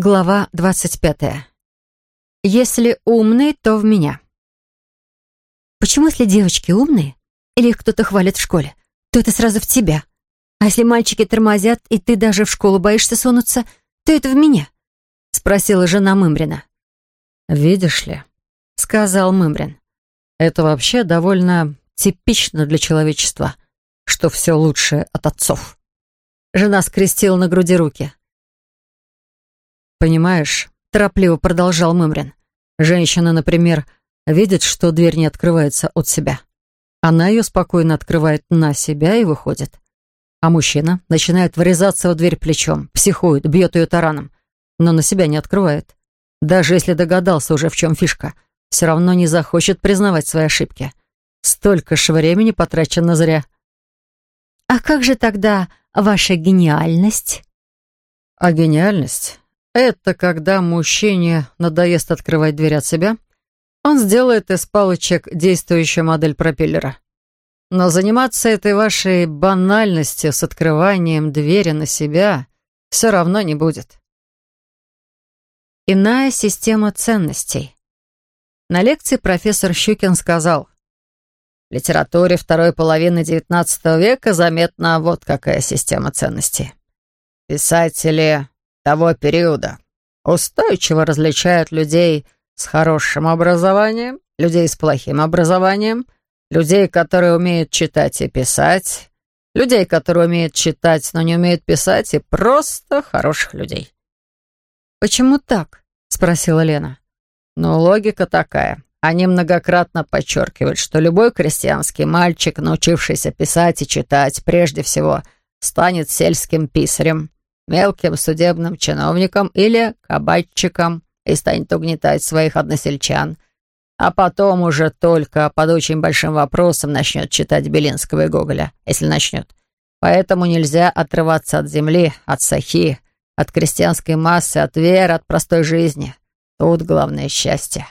Глава двадцать пятая. Если умный, то в меня. Почему, если девочки умные, или их кто-то хвалит в школе, то это сразу в тебя? А если мальчики тормозят, и ты даже в школу боишься сунуться, то это в меня? Спросила жена Мымрина. «Видишь ли», — сказал Мымрин, «это вообще довольно типично для человечества, что все лучше от отцов». Жена скрестила на груди руки. «Понимаешь», — торопливо продолжал Мымрин, «женщина, например, видит, что дверь не открывается от себя. Она ее спокойно открывает на себя и выходит. А мужчина начинает врезаться в дверь плечом, психует, бьет ее тараном, но на себя не открывает. Даже если догадался уже, в чем фишка, все равно не захочет признавать свои ошибки. Столько ж времени потрачено зря». «А как же тогда ваша гениальность?» «А гениальность это когда мужчине надоест открывать дверь от себя, он сделает из палочек действующую модель пропеллера. Но заниматься этой вашей банальностью с открыванием двери на себя все равно не будет. Иная система ценностей. На лекции профессор Щукин сказал, в литературе второй половины XIX века заметна вот какая система ценностей. Писатели того периода. Устойчиво различают людей с хорошим образованием, людей с плохим образованием, людей, которые умеют читать и писать, людей, которые умеют читать, но не умеют писать, и просто хороших людей. «Почему так?» — спросила Лена. «Ну, логика такая. Они многократно подчеркивают, что любой крестьянский мальчик, научившийся писать и читать, прежде всего, станет сельским писарем, мелким судебным чиновником или кабачиком и станет угнетать своих односельчан, а потом уже только под очень большим вопросом начнет читать Белинского и Гоголя, если начнет. Поэтому нельзя отрываться от земли, от сахи, от крестьянской массы, от веры, от простой жизни. Тут главное счастье.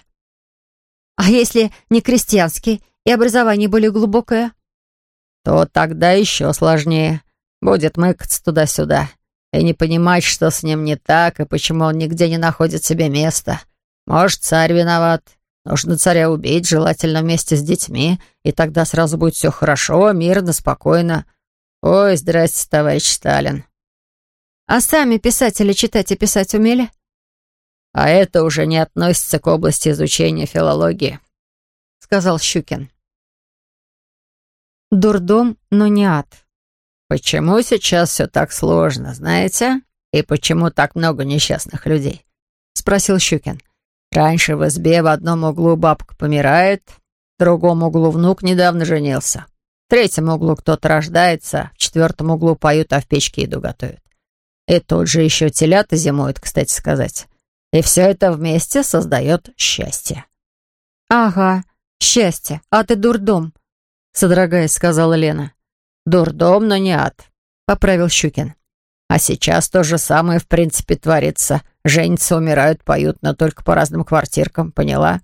А если не крестьянский и образование более глубокое? То тогда еще сложнее. Будет мыкаться туда-сюда и не понимать, что с ним не так, и почему он нигде не находит себе места. Может, царь виноват. Нужно царя убить, желательно вместе с детьми, и тогда сразу будет все хорошо, мирно, спокойно. Ой, здрасте, товарищ Сталин. А сами писатели читать и писать умели? А это уже не относится к области изучения филологии, сказал Щукин. Дурдом, но не ад. «Почему сейчас все так сложно, знаете? И почему так много несчастных людей?» — спросил Щукин. «Раньше в избе в одном углу бабка помирает, в другом углу внук недавно женился, в третьем углу кто-то рождается, в четвертом углу поют, а в печке еду готовят. И тут же еще телята зимуют, кстати сказать. И все это вместе создает счастье». «Ага, счастье, а ты дурдом», — содрогаясь, сказала Лена. «Дурдом, но не ад», — поправил Щукин. «А сейчас то же самое, в принципе, творится. Женятся, умирают, поют, но только по разным квартиркам, поняла?»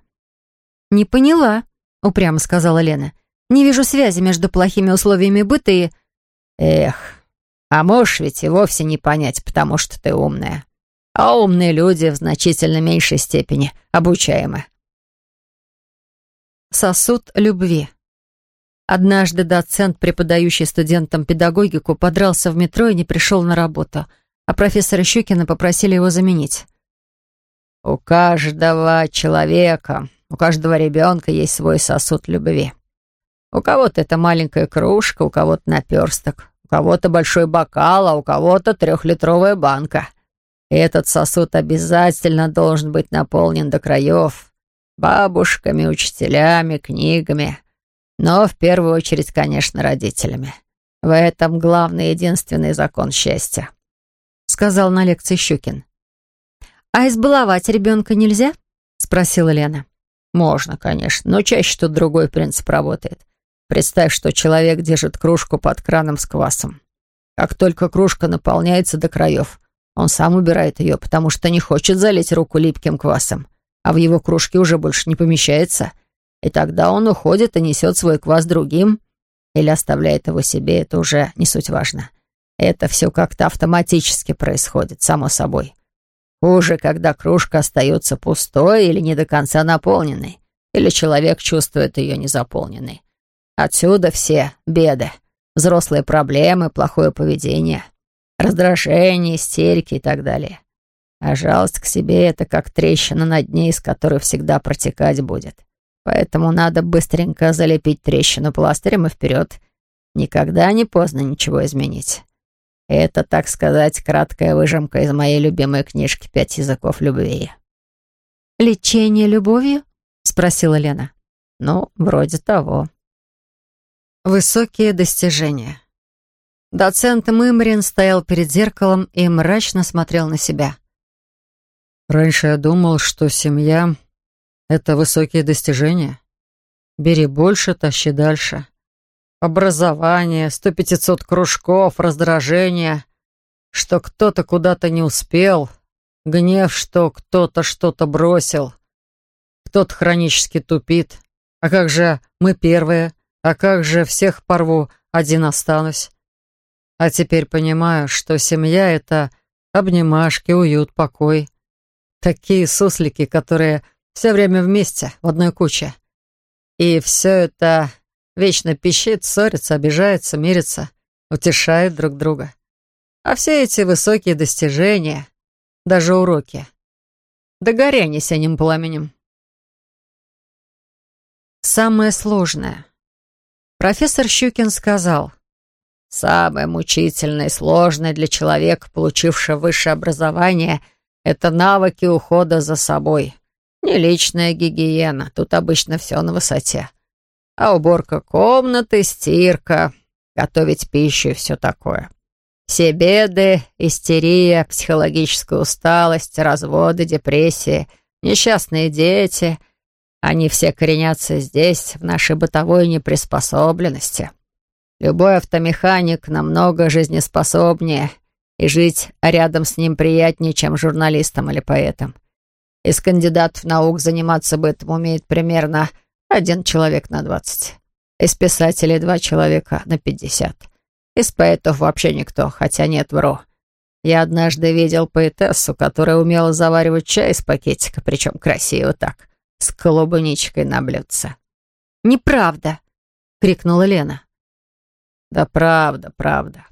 «Не поняла», — упрямо сказала Лена. «Не вижу связи между плохими условиями быта и...» «Эх, а можешь ведь и вовсе не понять, потому что ты умная. А умные люди в значительно меньшей степени обучаемы». Сосуд любви. Однажды доцент, преподающий студентам педагогику, подрался в метро и не пришел на работу, а профессора Щукина попросили его заменить. «У каждого человека, у каждого ребенка есть свой сосуд любви. У кого-то это маленькая кружка, у кого-то наперсток, у кого-то большой бокал, а у кого-то трехлитровая банка. И этот сосуд обязательно должен быть наполнен до краев бабушками, учителями, книгами» Но в первую очередь, конечно, родителями. В этом главный единственный закон счастья», — сказал на лекции Щукин. «А избаловать ребенка нельзя?» — спросила Лена. «Можно, конечно, но чаще тут другой принцип работает. Представь, что человек держит кружку под краном с квасом. Как только кружка наполняется до краев, он сам убирает ее, потому что не хочет залить руку липким квасом, а в его кружке уже больше не помещается — и тогда он уходит и несет свой квас другим. Или оставляет его себе, это уже не суть важно. Это все как-то автоматически происходит, само собой. Хуже, когда кружка остается пустой или не до конца наполненной, или человек чувствует ее незаполненной. Отсюда все беды, взрослые проблемы, плохое поведение, раздражение, истерики и так далее. А жалость к себе — это как трещина на дне, из которой всегда протекать будет. Поэтому надо быстренько залепить трещину пластырем и вперед. Никогда не поздно ничего изменить. Это, так сказать, краткая выжимка из моей любимой книжки «Пять языков любви». «Лечение любовью?» — спросила Лена. «Ну, вроде того». Высокие достижения. Доцент Мымрин стоял перед зеркалом и мрачно смотрел на себя. «Раньше я думал, что семья — это высокие достижения. Бери больше, тащи дальше. Образование, сто пятьсот кружков, раздражение, что кто-то куда-то не успел, гнев, что кто-то что-то бросил, кто-то хронически тупит. А как же мы первые? А как же всех порву, один останусь? А теперь понимаю, что семья — это обнимашки, уют, покой. Такие суслики, которые все время вместе, в одной куче. И все это вечно пищит, ссорится, обижается, мирится, утешает друг друга. А все эти высокие достижения, даже уроки, да горение синим пламенем. Самое сложное. Профессор Щукин сказал, «Самое мучительное и сложное для человека, получившего высшее образование — это навыки ухода за собой. Не личная гигиена, тут обычно все на высоте. А уборка комнаты, стирка, готовить пищу и все такое. Все беды, истерия, психологическая усталость, разводы, депрессии, несчастные дети — они все коренятся здесь, в нашей бытовой неприспособленности. Любой автомеханик намного жизнеспособнее — и жить рядом с ним приятнее, чем журналистом или поэтом. Из кандидатов наук заниматься бытом умеет примерно один человек на двадцать. Из писателей два человека на пятьдесят. Из поэтов вообще никто, хотя нет, вру. Я однажды видел поэтессу, которая умела заваривать чай из пакетика, причем красиво так, с клубничкой на блюдце. «Неправда!» — крикнула Лена. «Да правда, правда.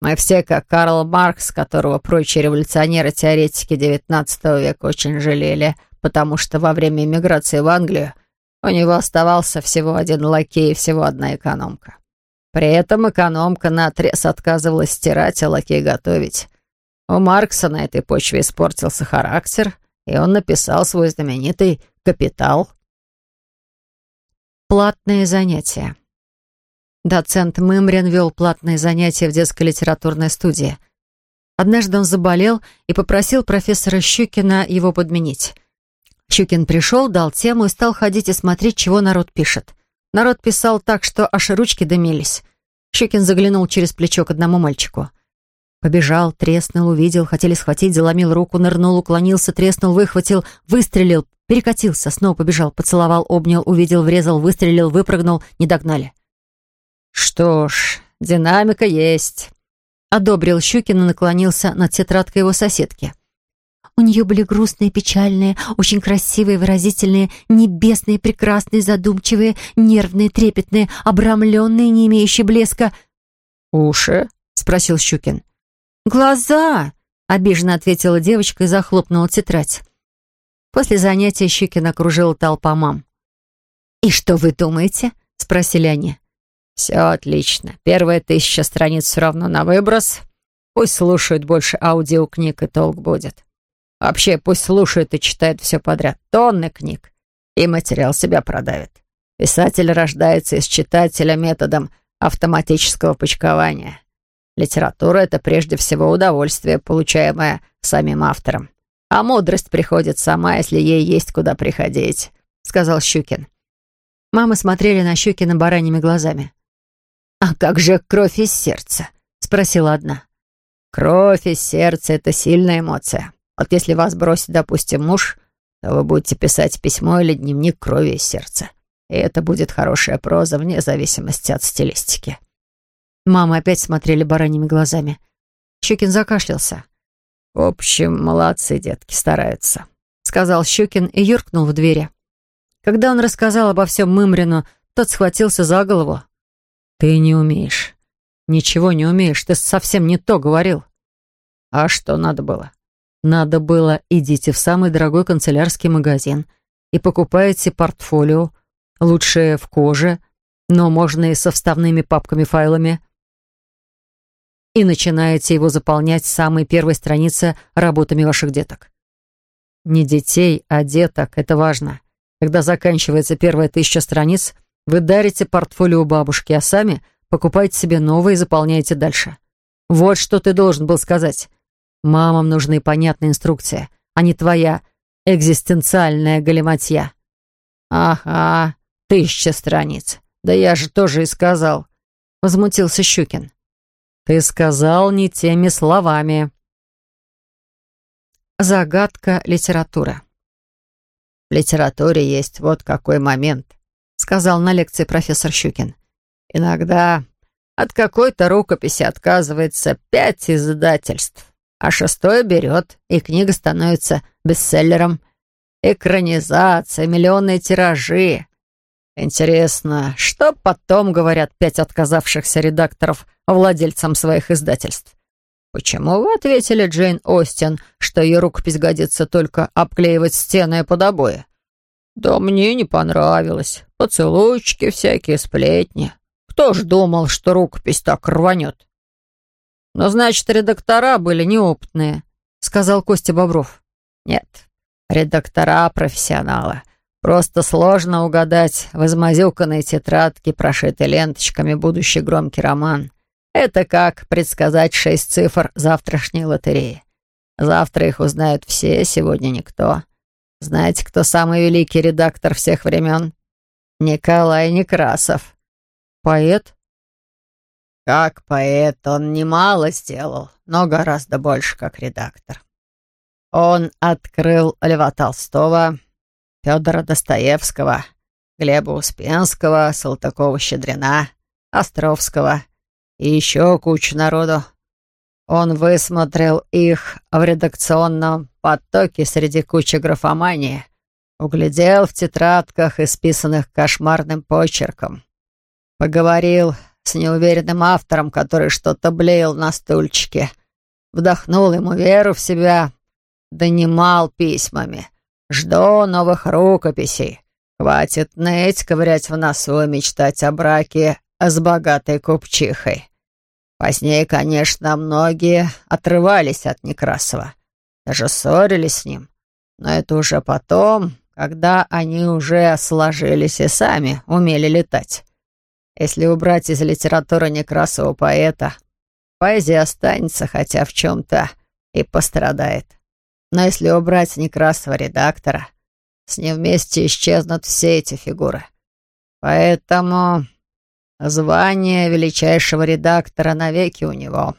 Мы все, как Карл Маркс, которого прочие революционеры-теоретики XIX века очень жалели, потому что во время эмиграции в Англию у него оставался всего один лакей и всего одна экономка. При этом экономка наотрез отказывалась стирать, а лакей готовить. У Маркса на этой почве испортился характер, и он написал свой знаменитый «Капитал». Платные занятия. Доцент Мымрин вел платные занятия в детской литературной студии. Однажды он заболел и попросил профессора Щукина его подменить. Щукин пришел, дал тему и стал ходить и смотреть, чего народ пишет. Народ писал так, что аж ручки дымились. Щукин заглянул через плечо к одному мальчику. Побежал, треснул, увидел, хотели схватить, заломил руку, нырнул, уклонился, треснул, выхватил, выстрелил, перекатился, снова побежал, поцеловал, обнял, увидел, врезал, выстрелил, выпрыгнул, не догнали. «Что ж, динамика есть», — одобрил Щукин и наклонился над тетрадкой его соседки. У нее были грустные, печальные, очень красивые, выразительные, небесные, прекрасные, задумчивые, нервные, трепетные, обрамленные, не имеющие блеска. «Уши?» — спросил Щукин. «Глаза!» — обиженно ответила девочка и захлопнула тетрадь. После занятия Щукин окружила толпа мам. «И что вы думаете?» — спросили они. «Все отлично. Первая тысяча страниц все равно на выброс. Пусть слушают больше аудиокниг, и толк будет. Вообще, пусть слушают и читают все подряд. Тонны книг. И материал себя продавит. Писатель рождается из читателя методом автоматического почкования. Литература — это прежде всего удовольствие, получаемое самим автором. А мудрость приходит сама, если ей есть куда приходить», — сказал Щукин. Мамы смотрели на Щукина бараньими глазами. «А как же кровь из сердца?» — спросила одна. «Кровь из сердца — это сильная эмоция. Вот если вас бросит, допустим, муж, то вы будете писать письмо или дневник крови из сердца. И это будет хорошая проза вне зависимости от стилистики». Мамы опять смотрели бараньими глазами. Щукин закашлялся. В общем, молодцы, детки, стараются, сказал Щукин и юркнул в двери. Когда он рассказал обо всем Мымрину, тот схватился за голову. «Ты не умеешь. Ничего не умеешь. Ты совсем не то говорил». «А что надо было?» «Надо было, идите в самый дорогой канцелярский магазин и покупаете портфолио, лучше в коже, но можно и со вставными папками-файлами, и начинаете его заполнять с самой первой страницы работами ваших деток. Не детей, а деток, это важно. Когда заканчивается первая тысяча страниц, вы дарите портфолио бабушке, а сами покупаете себе новые и заполняете дальше. Вот что ты должен был сказать. Мамам нужны понятные инструкции, а не твоя экзистенциальная галиматья. Ага, тысяча страниц. Да я же тоже и сказал. Возмутился Щукин. Ты сказал не теми словами. Загадка литературы. В литературе есть вот какой момент, сказал на лекции профессор Щукин. Иногда от какой-то рукописи отказывается пять издательств, а шестое берет, и книга становится бестселлером. Экранизация, миллионные тиражи. Интересно, что потом говорят пять отказавшихся редакторов владельцам своих издательств? «Почему вы ответили Джейн Остин, что ее рукопись годится только обклеивать стены под обои?» «Да мне не понравилось. Поцелуйчики всякие, сплетни. Кто ж думал, что рукопись так рванет?» «Ну, значит, редактора были неопытные», — сказал Костя Бобров. «Нет, редактора профессионалы. Просто сложно угадать в измазюканной тетрадке, прошитой ленточками, будущий громкий роман. Это как предсказать шесть цифр завтрашней лотереи. Завтра их узнают все, сегодня никто. Знаете, кто самый великий редактор всех времен? Николай Некрасов. Поэт? Как поэт он немало сделал, но гораздо больше как редактор. Он открыл Льва Толстого, Федора Достоевского, Глеба Успенского, Салтыкова-Щедрина, Островского и еще кучу народу. Он высмотрел их в редакционном потоке среди кучи графомании, углядел в тетрадках, исписанных кошмарным почерком. Поговорил с неуверенным автором, который что-то блеял на стульчике, вдохнул ему веру в себя, донимал письмами. «Жду новых рукописей. Хватит ныть, ковырять в носу и мечтать о браке с богатой купчихой. Позднее, конечно, многие отрывались от Некрасова, даже ссорились с ним. Но это уже потом, когда они уже сложились и сами умели летать. Если убрать из литературы Некрасова поэта, поэзия останется, хотя в чем-то и пострадает. Но если убрать Некрасова редактора, с ним вместе исчезнут все эти фигуры. Поэтому Звание величайшего редактора навеки у него.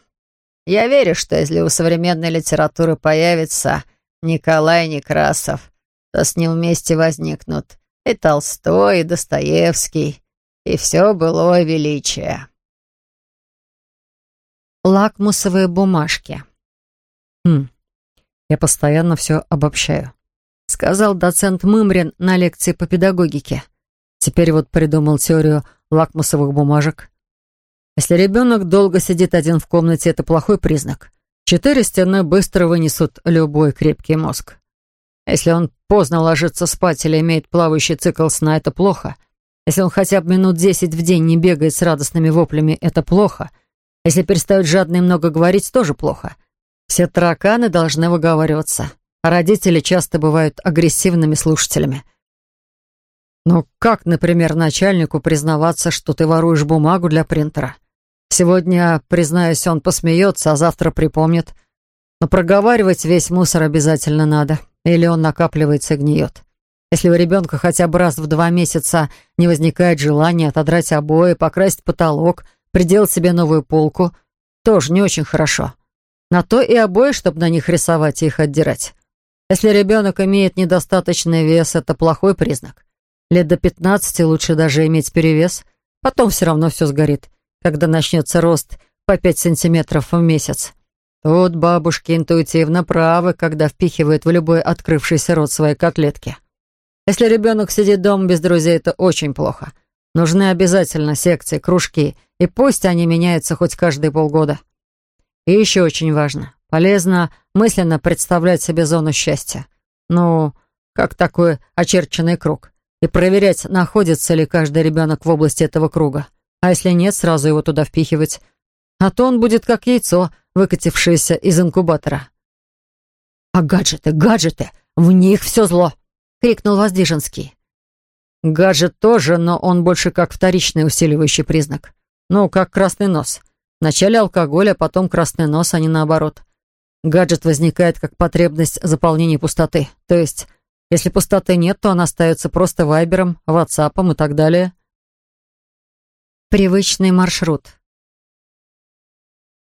Я верю, что если у современной литературы появится Николай Некрасов, то с ним вместе возникнут и Толстой, и Достоевский, и все былое величие. Лакмусовые бумажки. Хм, я постоянно все обобщаю, сказал доцент Мымрин на лекции по педагогике. Теперь вот придумал теорию лакмусовых бумажек. Если ребенок долго сидит один в комнате, это плохой признак. Четыре стены быстро вынесут любой крепкий мозг. Если он поздно ложится спать или имеет плавающий цикл сна, это плохо. Если он хотя бы минут десять в день не бегает с радостными воплями, это плохо. Если перестает жадно и много говорить, тоже плохо. Все тараканы должны выговариваться. Родители часто бывают агрессивными слушателями. Но как, например, начальнику признаваться, что ты воруешь бумагу для принтера? Сегодня, признаюсь, он посмеется, а завтра припомнит. Но проговаривать весь мусор обязательно надо, или он накапливается и гниет. Если у ребенка хотя бы раз в два месяца не возникает желания отодрать обои, покрасить потолок, приделать себе новую полку, тоже не очень хорошо. На то и обои, чтобы на них рисовать и их отдирать. Если ребенок имеет недостаточный вес, это плохой признак. Лет до пятнадцати лучше даже иметь перевес. Потом все равно все сгорит, когда начнется рост по пять сантиметров в месяц. Тут бабушки интуитивно правы, когда впихивают в любой открывшийся рот свои котлетки. Если ребенок сидит дома без друзей, это очень плохо. Нужны обязательно секции, кружки, и пусть они меняются хоть каждые полгода. И еще очень важно, полезно мысленно представлять себе зону счастья. Ну, как такой очерченный круг. И проверять, находится ли каждый ребенок в области этого круга. А если нет, сразу его туда впихивать. А то он будет как яйцо, выкатившееся из инкубатора. «А гаджеты, гаджеты! В них все зло!» — крикнул Воздвиженский. «Гаджет тоже, но он больше как вторичный усиливающий признак. Ну, как красный нос. Вначале алкоголь, а потом красный нос, а не наоборот. Гаджет возникает как потребность заполнения пустоты. То есть, если пустоты нет, то она остается просто вайбером, ватсапом и так далее». Привычный маршрут.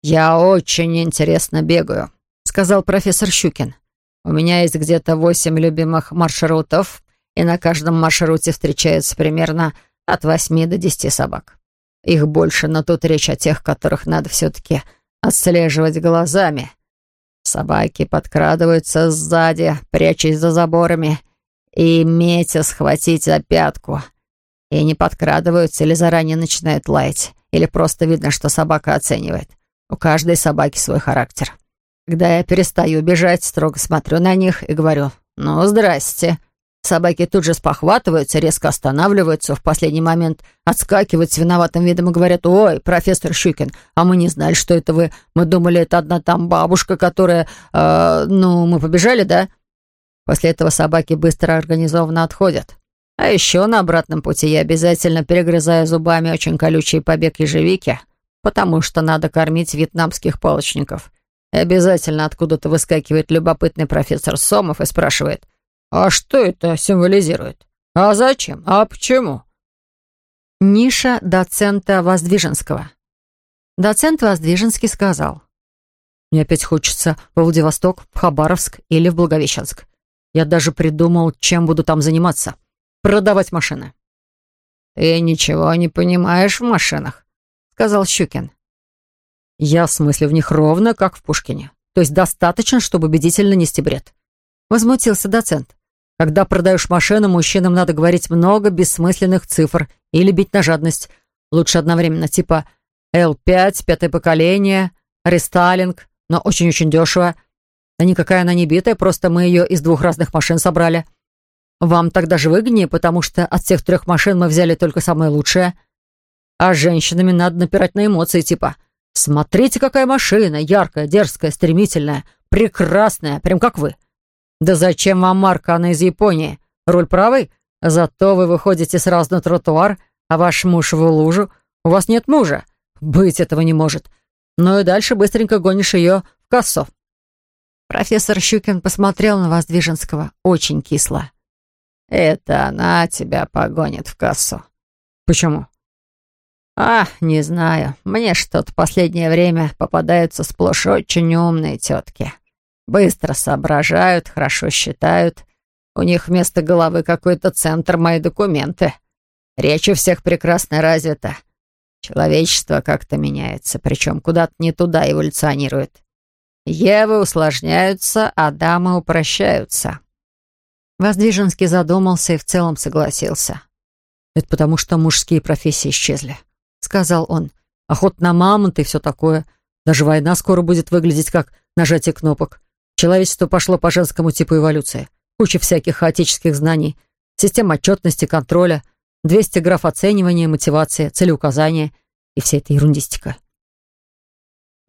«Я очень интересно бегаю», — сказал профессор Щукин. «У меня есть где-то восемь любимых маршрутов, и на каждом маршруте встречается примерно от восьми до десяти собак. Их больше, но тут речь о тех, которых надо все-таки отслеживать глазами. Собаки подкрадываются сзади, прячась за заборами, и метя схватить за пятку. И не подкрадываются или заранее начинают лаять, или просто видно, что собака оценивает. У каждой собаки свой характер. Когда я перестаю бежать, строго смотрю на них и говорю «Ну, здрасте». Собаки тут же спохватываются, резко останавливаются, в последний момент отскакивают с виноватым видом и говорят «Ой, профессор Щукин, а мы не знали, что это вы. Мы думали, это одна там бабушка, которая... Э, ну, мы побежали, да?» После этого собаки быстро организованно отходят. А еще на обратном пути я обязательно перегрызаю зубами очень колючий побег ежевики — потому что надо кормить вьетнамских палочников. И обязательно откуда-то выскакивает любопытный профессор Сомов и спрашивает, «А что это символизирует? А зачем? А почему?» Ниша доцента Воздвиженского. Доцент Воздвиженский сказал, «Мне опять хочется в Владивосток, в Хабаровск или в Благовещенск. Я даже придумал, чем буду там заниматься. Продавать машины». «Ты ничего не понимаешь в машинах», сказал Щукин. «Я в смысле в них ровно, как в Пушкине. То есть достаточно, чтобы убедительно нести бред». Возмутился доцент. «Когда продаешь машину, мужчинам надо говорить много бессмысленных цифр или бить на жадность. Лучше одновременно, типа L5, пятое поколение, рестайлинг, но очень-очень дешево. Да никакая она не битая, просто мы ее из двух разных машин собрали. Вам тогда же выгоднее, потому что от всех трех машин мы взяли только самое лучшее». А женщинами надо напирать на эмоции, типа «Смотрите, какая машина! Яркая, дерзкая, стремительная, прекрасная, прям как вы!» «Да зачем вам марка, она из Японии? Руль правый? Зато вы выходите сразу на тротуар, а ваш муж в лужу. У вас нет мужа. Быть этого не может. Ну и дальше быстренько гонишь ее в кассу». Профессор Щукин посмотрел на Воздвиженского очень кисло. «Это она тебя погонит в кассу». «Почему?» «А, не знаю. Мне что-то последнее время попадаются сплошь очень умные тетки. Быстро соображают, хорошо считают. У них вместо головы какой-то центр мои документы. Речь у всех прекрасно развита. Человечество как-то меняется, причем куда-то не туда эволюционирует. Евы усложняются, а дамы упрощаются». Воздвиженский задумался и в целом согласился. «Это потому, что мужские профессии исчезли», — сказал он. «Охот на мамонта и все такое. Даже война скоро будет выглядеть как нажатие кнопок. Человечество пошло по женскому типу эволюции. Куча всяких хаотических знаний, система отчетности, контроля, 200 граф оценивания, мотивации, целеуказания и вся эта ерундистика.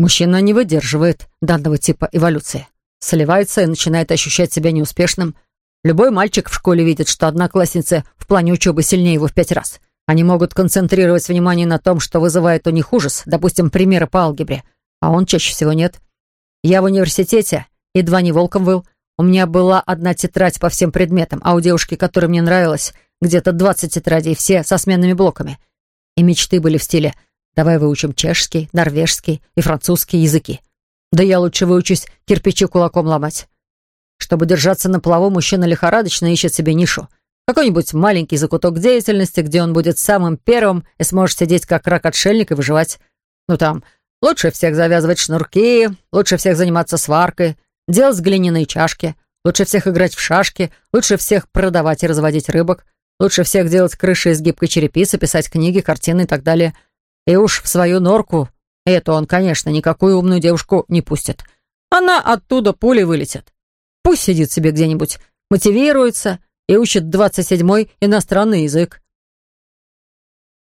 Мужчина не выдерживает данного типа эволюции. Сливается и начинает ощущать себя неуспешным. Любой мальчик в школе видит, что одноклассница в плане учебы сильнее его в пять раз — они могут концентрировать внимание на том, что вызывает у них ужас, допустим, примеры по алгебре, а он чаще всего нет. Я в университете едва не волком выл. У меня была одна тетрадь по всем предметам, а у девушки, которая мне нравилась, где-то 20 тетрадей, все со сменными блоками. И мечты были в стиле «давай выучим чешский, норвежский и французский языки». Да я лучше выучусь кирпичи кулаком ломать. Чтобы держаться на плаву, мужчина лихорадочно ищет себе нишу. Какой-нибудь маленький закуток деятельности, где он будет самым первым и сможет сидеть как рак-отшельник и выживать. Ну там, Лучше всех завязывать шнурки, лучше всех заниматься сваркой, делать глиняные чашки, лучше всех играть в шашки, лучше всех продавать и разводить рыбок, лучше всех делать крыши из гибкой черепицы, писать книги, картины и так далее. И уж в свою норку, это он, конечно, никакую умную девушку не пустит. Она оттуда пулей вылетит. Пусть сидит себе где-нибудь, мотивируется и учит двадцать седьмой иностранный язык.